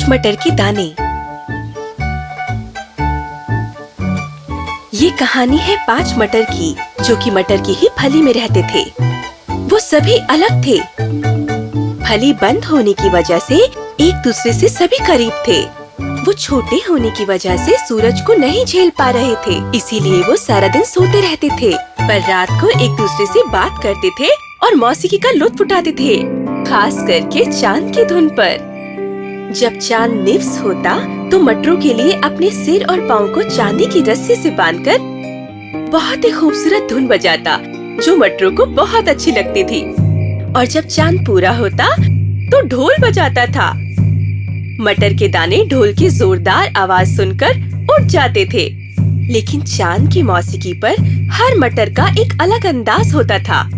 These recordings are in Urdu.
فریش مٹر کے دانے۔ یہ کہانی ہے پانچ مٹر کی، جو کہ مٹر کی ہی پھلی میں رہتے تھے۔ وہ سبھی الگ تھے۔ پھلی بند ہونے کی وجہ سے ایک دوسرے سے سبھی قریب تھے۔ وہ چھوٹے ہونے کی وجہ سے سورج کو نہیں جھیل پا رہے تھے۔ اسی لیے وہ سارا دن سوتے رہتے تھے۔ پر رات کو ایک دوسرے سے بات کرتے تھے اور موسیقی کا لطف اٹھاتے تھے، خاص کر کے چاند کی دھن پر۔ جب چاند نفس ہوتا تو مٹروں کے لیے اپنے سر اور پاؤں کو چاندی کی رسی سے باندھ کر بہت ہی خوبصورت دھن بجاتا، جو مٹروں کو بہت اچھی لگتی تھی۔ اور جب چاند پورا ہوتا تو ڈھول بجاتا تھا۔ مٹر کے دانے ڈھول کی زوردار آواز سن کر اٹھ جاتے تھے۔ لیکن چاند کی موسیقی پر ہر مٹر کا ایک الگ انداز ہوتا تھا۔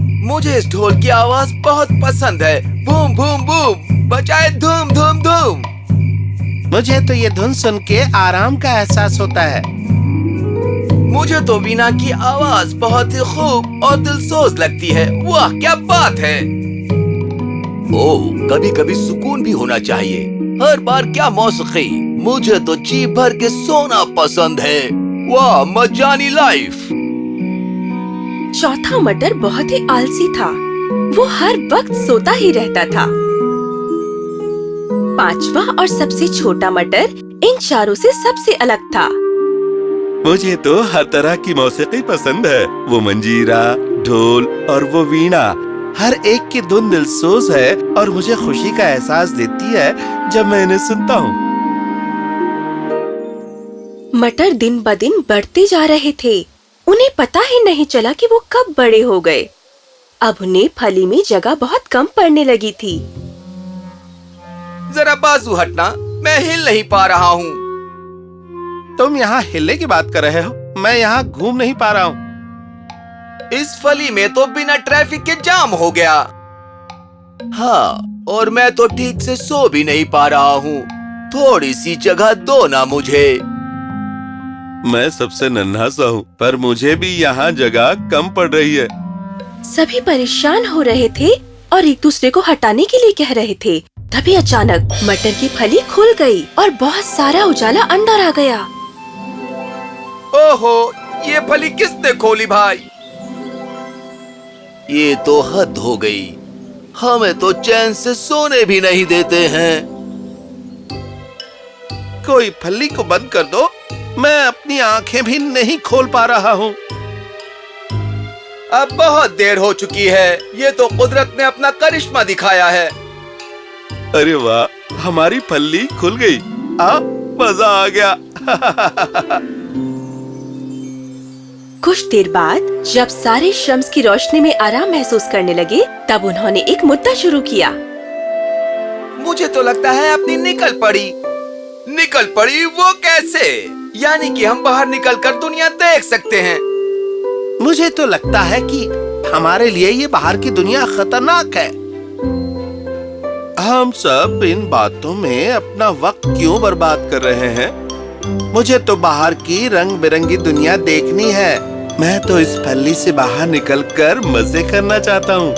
مجھے اس ڈھول کی آواز بہت پسند ہے۔ بوم بوم بوم بچائے دھوم دھوم دھوم مجھے تو یہ دھن سن کے آرام کا احساس ہوتا ہے مجھے تو وینا کی آواز بہت ہی خوب اور دلسوز لگتی ہے واہ کیا بات ہے او کبھی کبھی سکون بھی ہونا چاہیے ہر بار کیا موسیقی مجھے تو جی بھر کے سونا پسند ہے واہ مجانی لائف چوتھا مٹر بہت ہی آلسی تھا وہ ہر وقت سوتا ہی رہتا تھا پانچواں اور سب سے چھوٹا مٹر ان چاروں سے سب سے الگ تھا۔ مجھے تو ہر طرح کی موسیقی پسند ہے۔ وہ منجیرا ڈھول اور وہ وینا۔ ہر ایک کی دھن دلسوز ہے اور مجھے خوشی کا احساس دیتی ہے جب میں انہیں سنتا ہوں۔ مٹر دن ب دن بڑھتے جا رہے تھے۔ انہیں پتا ہی نہیں چلا کہ وہ کب بڑے ہو گئے۔ اب انہیں پھلی میں جگہ بہت کم پڑنے لگی تھی۔ ذرا بازو ہٹنا میں ہل نہیں پا رہا ہوں۔ تم یہاں ہلنے کی بات کر رہے ہو؟ میں یہاں گھوم نہیں پا رہا ہوں۔ اس فلی میں تو بنا ٹریفک کے جام ہو گیا۔ ہاں اور میں تو ٹھیک سے سو بھی نہیں پا رہا ہوں۔ تھوڑی سی جگہ دو نا مجھے۔ میں سب سے ننھا سا ہوں پر مجھے بھی یہاں جگہ کم پڑ رہی ہے۔ سبھی پریشان ہو رہے تھے اور ایک دوسرے کو ہٹانے کے لیے کہہ رہے تھے۔ تبھی اچانک مٹر کی پھلی کھل گئی اور بہت سارا اجالا اندر آ گیا۔ اوہو یہ پھلی کس نے کھولی بھائی؟ یہ تو حد ہو گئی۔ ہمیں تو چین سے سونے بھی نہیں دیتے ہیں۔ کوئی پھلی کو بند کر دو میں اپنی آنکھیں بھی نہیں کھول پا رہا ہوں۔ اب بہت دیر ہو چکی ہے یہ تو قدرت نے اپنا کرشمہ دکھایا ہے۔ ارے واہ ہماری پھلی کھل گئی۔ آ مزہ آ گیا۔ کچھ دیر بعد جب سارے شمس کی روشنی میں آرام محسوس کرنے لگے تب انہوں نے ایک مدعا شروع کیا۔ مجھے تو لگتا ہے اپنی نکل پڑی۔ نکل پڑی وہ کیسے؟ یعنی کہ ہم باہر نکل کر دنیا دیکھ سکتے ہیں۔ مجھے تو لگتا ہے کہ ہمارے لیے یہ باہر کی دنیا خطرناک ہے۔ ہم سب ان باتوں میں اپنا وقت کیوں برباد کر رہے ہیں؟ مجھے تو باہر کی رنگ برنگی دنیا دیکھنی ہے۔ میں تو اس پھلی سے باہر نکل کر مزے کرنا چاہتا ہوں۔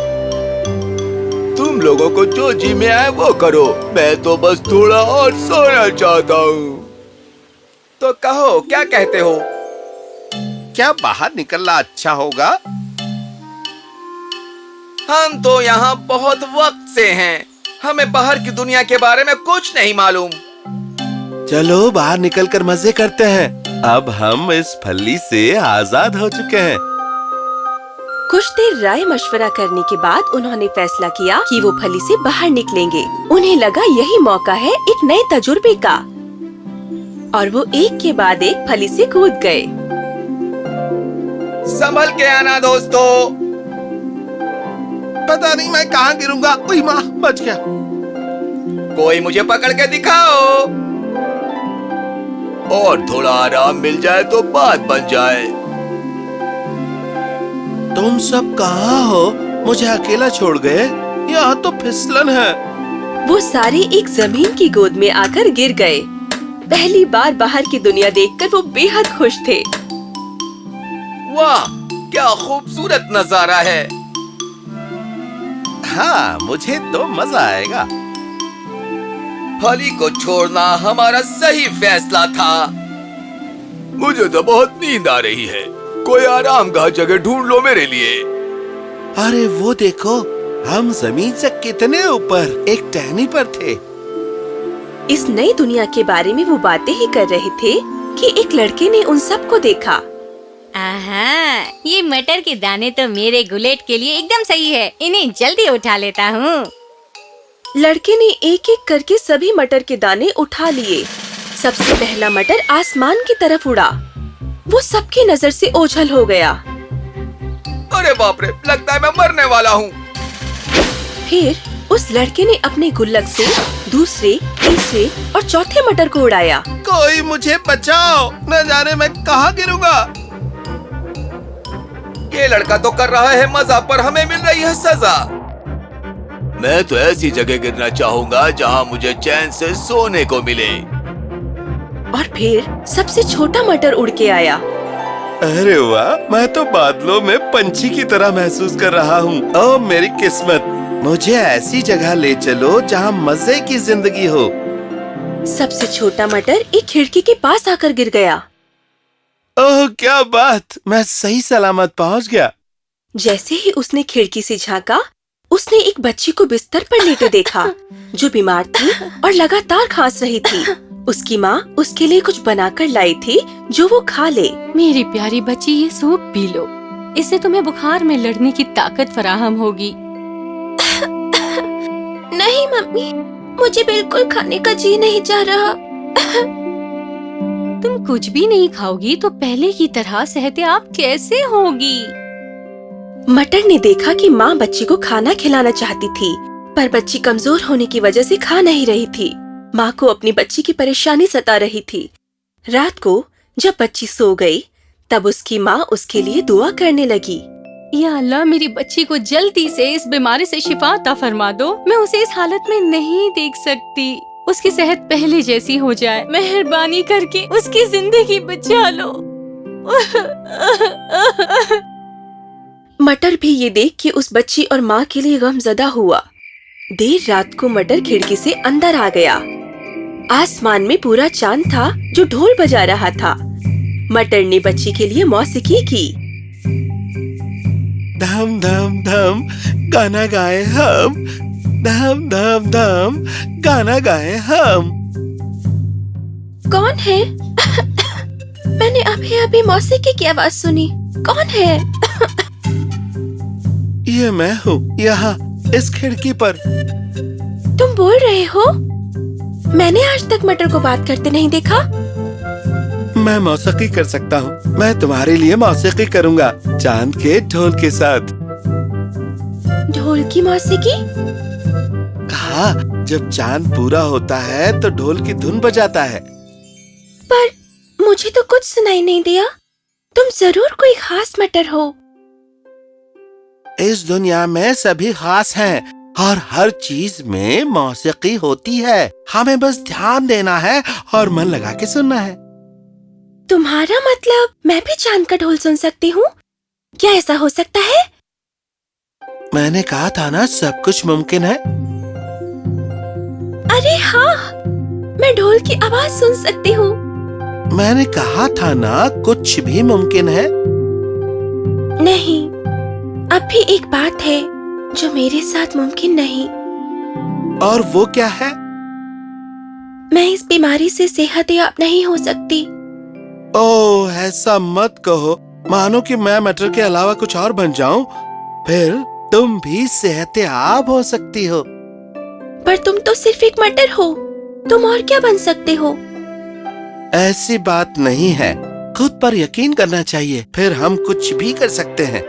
تم لوگوں کو جو جی میں آئے وہ کرو۔ میں تو بس تھوڑا اور سونا چاہتا ہوں۔ تو کہو کیا کہتے ہو؟ کیا باہر نکلنا اچھا ہوگا؟ ہم تو یہاں بہت وقت سے ہیں۔ ہمیں باہر کی دنیا کے بارے میں کچھ نہیں معلوم۔ چلو باہر نکل کر مزے کرتے ہیں۔ اب ہم اس پھلی سے آزاد ہو چکے ہیں۔ کچھ دیر رائے مشورہ کرنے کے بعد انہوں نے فیصلہ کیا کہ وہ پھلی سے باہر نکلیں گے۔ انہیں لگا یہی موقع ہے ایک نئے تجربے کا۔ اور وہ ایک کے بعد ایک پھلی سے کود گئے۔ سنبھل کے آنا دوستو۔ پتا نہیں میں کہاں گروں گا۔ اوئی ماں بچ گیا۔ کوئی مجھے پکڑ کے دکھاؤ۔ اور تھوڑا آرام مل جائے تو بات بن جائے۔ تم سب کہاں ہو؟ مجھے اکیلا چھوڑ گئے؟ یہاں تو پھسلن ہے۔ وہ سارے ایک زمین کی گود میں آ کر گر گئے۔ پہلی بار باہر کی دنیا دیکھ کر وہ بے حد خوش تھے۔ واہ کیا خوبصورت نظارہ ہے۔ ہاں مجھے تو مزہ آئے گا۔ پھلی کو چھوڑنا ہمارا صحیح فیصلہ تھا۔ مجھے تو بہت نیند آ رہی ہے۔ کوئی آرام گاہ جگہ ڈھونڈ لو میرے لیے۔ ارے وہ دیکھو ہم زمین سے کتنے اوپر ایک ٹہنی پر تھے۔ اس نئی دنیا کے بارے میں وہ باتیں ہی کر رہے تھے کہ ایک لڑکے نے ان سب کو دیکھا۔ یہ مٹر کے دانے تو میرے گلیٹ کے لیے ایک دم صحیح ہے۔ انہیں جلدی اٹھا لیتا ہوں۔ لڑکے نے ایک ایک کر کے سبھی مٹر کے دانے اٹھا لیے۔ سب سے پہلا مٹر آسمان کی طرف اڑا۔ وہ سب کی نظر سے اوجھل ہو گیا۔ ارے باپ رے لگتا ہے میں مرنے والا ہوں۔ پھر اس لڑکے نے اپنے گلک سے دوسرے تیسرے اور چوتھے مٹر کو اڑایا۔ کوئی مجھے بچاؤ۔ نہ جانے میں کہاں گروں گا۔ لڑکا تو کر رہا ہے مزہ پر ہمیں مل رہی ہے سزا۔ میں تو ایسی جگہ گرنا چاہوں گا جہاں مجھے چین سے سونے کو ملے۔ اور پھر سب سے چھوٹا مٹر اڑ کے آیا۔ ارے واہ میں تو بادلوں میں پنچھی کی طرح محسوس کر رہا ہوں۔ او میری قسمت مجھے ایسی جگہ لے چلو جہاں مزے کی زندگی ہو۔ سب سے چھوٹا مٹر ایک کھڑکی کے پاس آ کر گر گیا۔ اوہ کیا بات! میں صحیح سلامت پہنچ گیا۔ جیسے ہی اس نے کھڑکی سے جھانکا اس نے ایک بچی کو بستر پر لیٹے دیکھا جو بیمار تھی اور لگاتار کھانس رہی تھی۔ اس کی ماں اس کے لیے کچھ بنا کر لائی تھی جو وہ کھا لے۔ میری پیاری بچی یہ سوپ پی لو۔ اس سے تمہیں بخار میں لڑنے کی طاقت فراہم ہوگی۔ نہیں ممی مجھے بالکل کھانے کا جی نہیں جا رہا۔ تم کچھ بھی نہیں کھاؤ گی تو پہلے کی طرح صحت آپ کیسے ہوگی؟ مٹر نے دیکھا کہ ماں بچی کو کھانا کھلانا چاہتی تھی پر بچی کمزور ہونے کی وجہ سے کھا نہیں رہی تھی۔ ماں کو اپنی بچی کی پریشانی ستا رہی تھی۔ رات کو جب بچی سو گئی تب اس کی ماں اس کے لیے دعا کرنے لگی۔ یا اللہ میری بچی کو جلدی سے اس بیماری سے شفا عطا فرما دو۔ میں اسے اس حالت میں نہیں دیکھ سکتی۔ اس کی صحت پہلے جیسی ہو جائے۔ مہربانی کر کے اس کی زندگی بچا لو۔ مٹر بھی یہ دیکھ کے اس بچی اور ماں کے لیے غم زدہ ہوا۔ دیر رات کو مٹر کھڑکی سے اندر آ گیا۔ آسمان میں پورا چاند تھا جو ڈھول بجا رہا تھا۔ مٹر نے بچی کے لیے موسیقی کی۔ دھم دھم دھم گانا گائے ہم۔ دھام دھام دھام گانا گائے ہم۔ کون ہے؟ میں نے ابھی ابھی موسیقی کی آواز سنی۔ کون ہے؟ یہ میں ہوں یہاں اس کھڑکی پر۔ تم بول رہے ہو؟ میں نے آج تک مٹر کو بات کرتے نہیں دیکھا۔ میں موسیقی کر سکتا ہوں۔ میں تمہارے لیے موسیقی کروں گا۔ چاند کے ڈھول کے ساتھ۔ ڈھول کی موسیقی؟ کہا جب چاند پورا ہوتا ہے تو ڈھول کی دھن بجاتا ہے۔ پر مجھے تو کچھ سنائی نہیں دیا۔ تم ضرور کوئی خاص مٹر ہو۔ اس دنیا میں سبھی خاص ہیں اور ہر چیز میں موسیقی ہوتی ہے۔ ہمیں بس دھیان دینا ہے اور من لگا کے سننا ہے۔ تمہارا مطلب میں بھی چاند کا ڈھول سن سکتی ہوں؟ کیا ایسا ہو سکتا ہے؟ میں نے کہا تھا نا سب کچھ ممکن ہے۔ ارے ہاں میں ڈھول کی آواز سن سکتی ہوں۔ میں نے کہا تھا نا کچھ بھی ممکن ہے۔ نہیں اب بھی ایک بات ہے جو میرے ساتھ ممکن نہیں۔ اور وہ کیا ہے؟ میں اس بیماری سے صحت یاب نہیں ہو سکتی۔ او ایسا مت کہو۔ مانو کہ میں مٹر کے علاوہ کچھ اور بن جاؤں۔ پھر تم بھی صحت یاب ہو سکتی ہو۔ پر تم تو صرف ایک مٹر ہو۔ تم اور کیا بن سکتے ہو؟ ایسی بات نہیں ہے۔ خود پر یقین کرنا چاہیے۔ پھر ہم کچھ بھی کر سکتے ہیں۔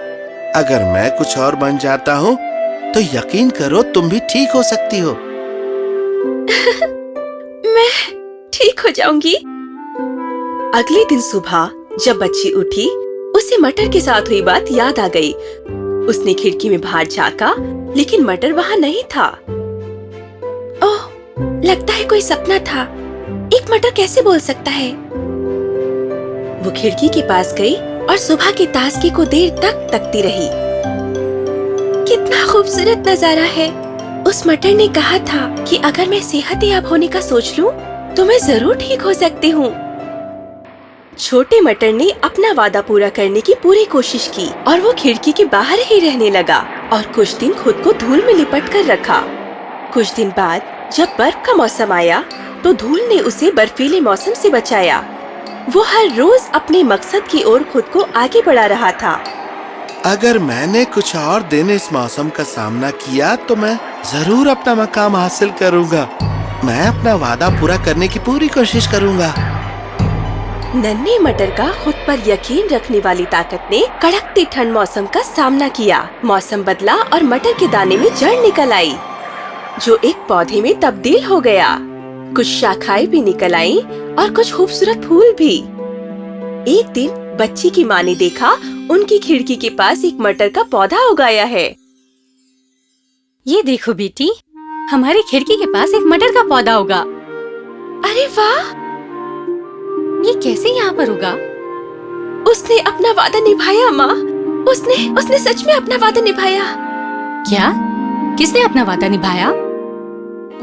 اگر میں کچھ اور بن جاتا ہوں تو یقین کرو تم بھی ٹھیک ہو سکتی ہو۔ میں ٹھیک ہو جاؤں گی۔ اگلے دن صبح جب بچی اٹھی اسے مٹر کے ساتھ ہوئی بات یاد آ گئی۔ اس نے کھڑکی میں باہر جھانکا لیکن مٹر وہاں نہیں تھا۔ اوہ لگتا ہے کوئی سپنا تھا ایک مٹر کیسے بول سکتا ہے وہ کھڑکی کے پاس گئی اور صبح کی تازگی کو دیر تک تکتی رہی کتنا خوبصورت نظارہ ہے اس مٹر نے کہا تھا کہ اگر میں صحت یاب ہونے کا سوچ لوں تو میں ضرور ٹھیک ہو سکتی ہوں چھوٹے مٹر نے اپنا وعدہ پورا کرنے کی پوری کوشش کی اور وہ کھڑکی کے باہر ہی رہنے لگا اور کچھ دن خود کو دھول میں لپٹ کر رکھا کچھ دن بعد جب برف کا موسم آیا تو دھول نے اسے برفیلے موسم سے بچایا۔ وہ ہر روز اپنے مقصد کی اور خود کو آگے بڑھا رہا تھا۔ اگر میں نے کچھ اور دن اس موسم کا سامنا کیا تو میں ضرور اپنا مقام حاصل کروں گا۔ میں اپنا وعدہ پورا کرنے کی پوری کوشش کروں گا۔ ننھے مٹر کا خود پر یقین رکھنے والی طاقت نے کڑکتی ٹھنڈ موسم کا سامنا کیا۔ موسم بدلا اور مٹر کے دانے میں جڑ نکل آئی۔ جو ایک پودے میں تبدیل ہو گیا۔ کچھ شاخائے بھی نکل آئیں اور کچھ خوبصورت پھول بھی۔ ایک دن بچی کی ماں نے دیکھا ان کی کھڑکی کے پاس ایک مٹر کا پودا اگایا ہے۔ یہ دیکھو بیٹی ہماری کھڑکی کے پاس ایک مٹر کا پودا ہوگا۔ ارے واہ! یہ کیسے یہاں پر ہوگا؟ اس نے اپنا وعدہ نبھایا ماں۔ اس نے اس نے سچ میں اپنا وعدہ نبھایا۔ کیا؟ کس نے اپنا وعدہ نبھایا؟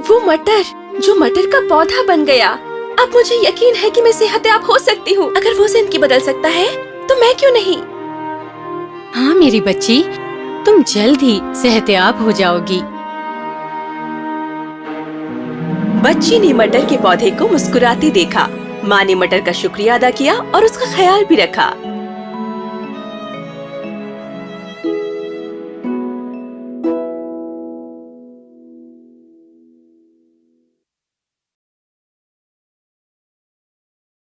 وہ مٹر، جو مٹر کا پودا بن گیا۔ اب مجھے یقین ہے کہ میں صحت یاب ہو سکتی ہوں۔ اگر وہ زندگی بدل سکتا ہے، تو میں کیوں نہیں؟ ہاں میری بچی، تم جلد ہی صحت یاب ہو جاؤ گی بچی نے مٹر کے پودے کو مسکراتی دیکھا۔ ماں نے مٹر کا شکریہ ادا کیا اور اس کا خیال بھی رکھا۔